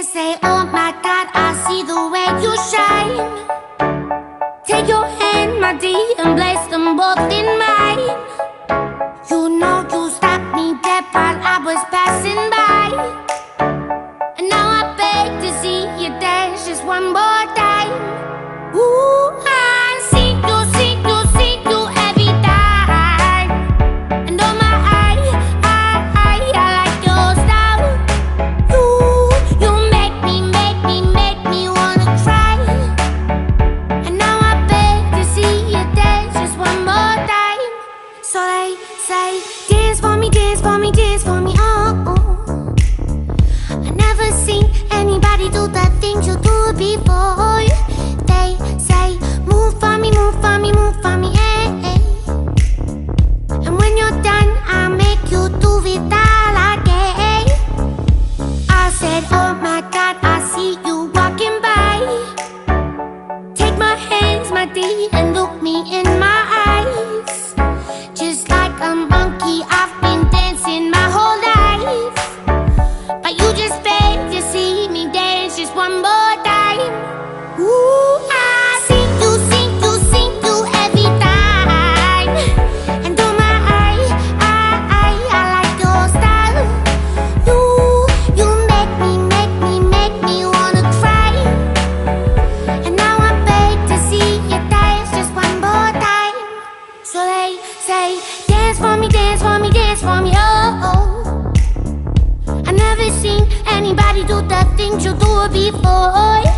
They say, oh my God, I see the way you shine. Take your hand, my dear, and place them both in mine dance for me, dance for me, dance for me, oh, oh. I never seen anybody do the things you do before. They say, move for me, move for me, move for me, hey, hey. And when you're done, I make you do it all again. I said, oh my God, I see you walking by. Take my hands, my D, and look me in my before.